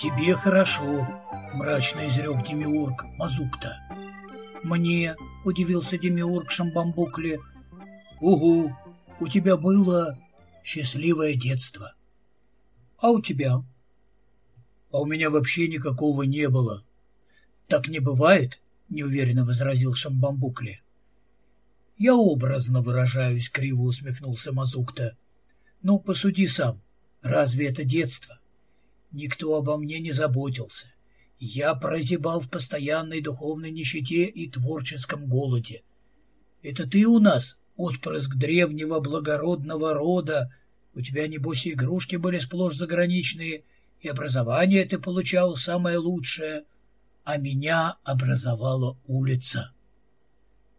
«Тебе хорошо», — мрачно изрек Демиург Мазукта. «Мне», — удивился Демиург Шамбамбукле. «Угу, у тебя было счастливое детство». «А у тебя?» «А у меня вообще никакого не было». «Так не бывает», — неуверенно возразил Шамбамбукле. Я образно выражаюсь, криво усмехнулся Мазукта. Ну, посуди сам. Разве это детство? Никто обо мне не заботился. Я прозябал в постоянной духовной нищете и творческом голоде. Это ты у нас, отпрыск древнего благородного рода. У тебя, небось, игрушки были сплошь заграничные, и образование ты получал самое лучшее. А меня образовала улица.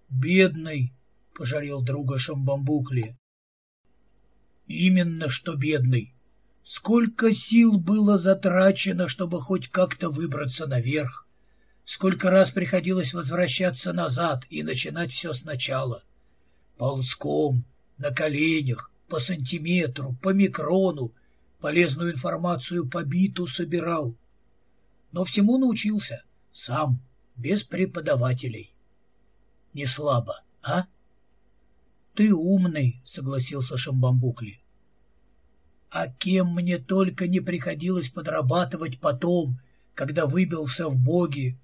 Бедный, — пожалел друга Шамбамбукли. «Именно что бедный. Сколько сил было затрачено, чтобы хоть как-то выбраться наверх. Сколько раз приходилось возвращаться назад и начинать все сначала. Ползком, на коленях, по сантиметру, по микрону, полезную информацию по биту собирал. Но всему научился. Сам, без преподавателей. Не слабо, а? Ты умный, согласился Шамбамбукли. А кем мне только не приходилось подрабатывать потом, когда выбился в боги.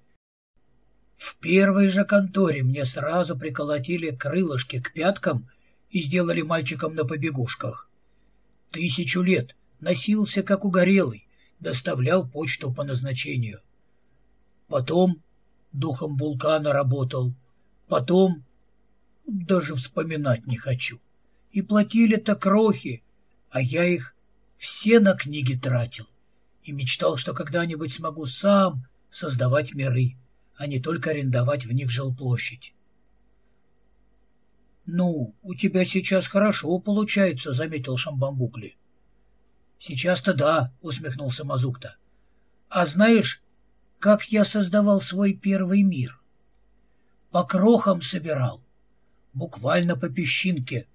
В первой же конторе мне сразу приколотили крылышки к пяткам и сделали мальчиком на побегушках. Тысячу лет носился как угорелый, доставлял почту по назначению. Потом духом вулкана работал, потом даже вспоминать не хочу. И платили-то крохи, а я их все на книги тратил. И мечтал, что когда-нибудь смогу сам создавать миры, а не только арендовать в них жилплощадь. «Ну, у тебя сейчас хорошо получается», — заметил Шамбамбукли. «Сейчас-то да», — усмехнулся Мазукта. «А знаешь, как я создавал свой первый мир?» «По крохам собирал буквально по песчинке.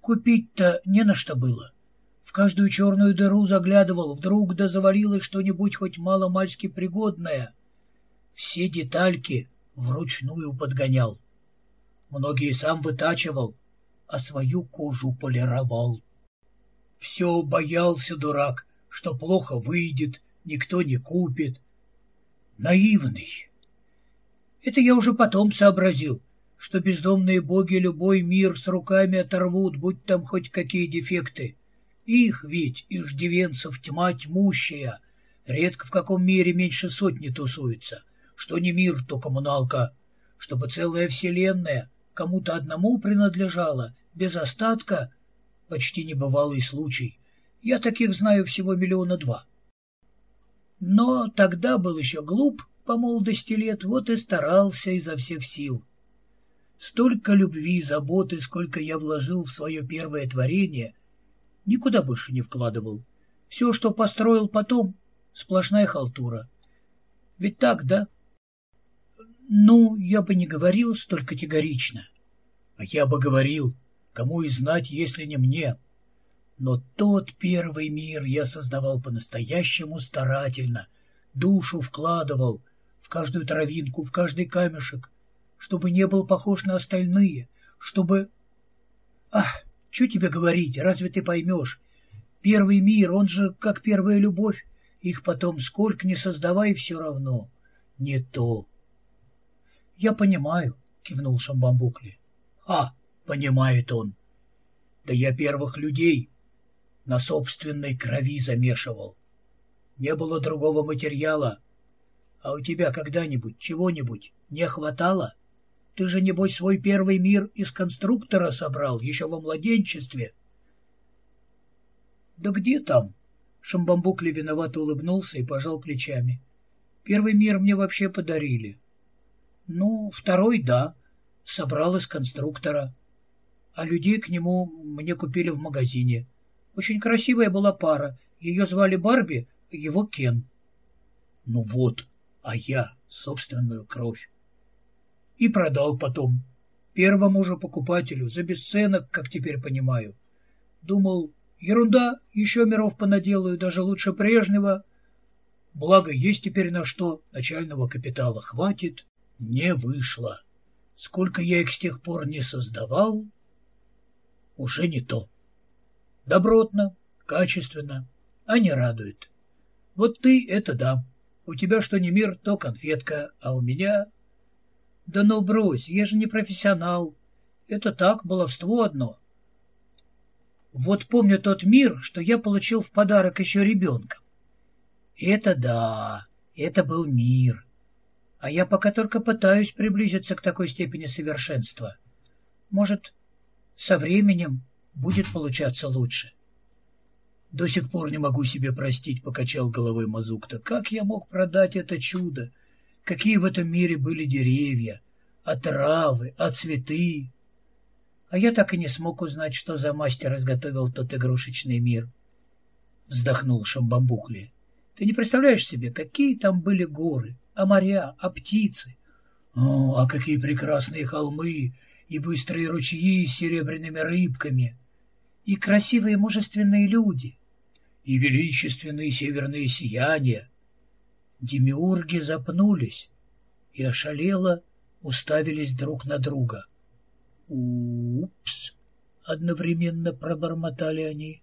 Купить-то не на что было. В каждую черную дыру заглядывал, вдруг да завалилось что-нибудь хоть мало-мальски пригодное. Все детальки вручную подгонял. Многие сам вытачивал, а свою кожу полировал. Все боялся дурак, что плохо выйдет, никто не купит. Наивный. Это я уже потом сообразил что бездомные боги любой мир с руками оторвут, будь там хоть какие дефекты. Их ведь, иждивенцев, тьма тьмущая. Редко в каком мире меньше сотни тусуется. Что не мир, то коммуналка. Чтобы целая вселенная кому-то одному принадлежала, без остатка, почти небывалый случай. Я таких знаю всего миллиона два. Но тогда был еще глуп по молодости лет, вот и старался изо всех сил. Столько любви и заботы, сколько я вложил в свое первое творение, никуда больше не вкладывал. Все, что построил потом, сплошная халтура. Ведь так, да? Ну, я бы не говорил столь категорично. А я бы говорил, кому и знать, если не мне. Но тот первый мир я создавал по-настоящему старательно, душу вкладывал в каждую травинку, в каждый камешек — чтобы не был похож на остальные, чтобы... Ах, что тебе говорить, разве ты поймешь? Первый мир, он же как первая любовь. Их потом сколько не создавай, все равно. Не то. Я понимаю, кивнул Шамбамбукли. А, понимает он. Да я первых людей на собственной крови замешивал. Не было другого материала. А у тебя когда-нибудь чего-нибудь не хватало? Ты же, небось, свой первый мир из конструктора собрал, еще во младенчестве. Да где там? Шамбамбукли виновато улыбнулся и пожал плечами. Первый мир мне вообще подарили. Ну, второй, да, собрал из конструктора. А людей к нему мне купили в магазине. Очень красивая была пара. Ее звали Барби, его Кен. Ну вот, а я собственную кровь и продал потом. Первому же покупателю, за бесценок, как теперь понимаю. Думал, ерунда, еще миров понаделаю, даже лучше прежнего. Благо, есть теперь на что, начального капитала хватит. Не вышло. Сколько я их с тех пор не создавал, уже не то. Добротно, качественно, а не радует. Вот ты — это да. У тебя что не мир, то конфетка, а у меня да ну брось, я же не профессионал. Это так, баловство одно. Вот помню тот мир, что я получил в подарок еще ребенком. Это да, это был мир. А я пока только пытаюсь приблизиться к такой степени совершенства. Может, со временем будет получаться лучше. До сих пор не могу себе простить, покачал головой Мазукта. Как я мог продать это чудо? какие в этом мире были деревья, а травы, а цветы. А я так и не смог узнать, что за мастер изготовил тот игрушечный мир. Вздохнул Шамбамбухли. Ты не представляешь себе, какие там были горы, а моря, а птицы. О, а какие прекрасные холмы и быстрые ручьи с серебряными рыбками. И красивые мужественные люди. И величественные северные сияния Демиурги запнулись и ошалело уставились друг на друга. «Упс!» — одновременно пробормотали они.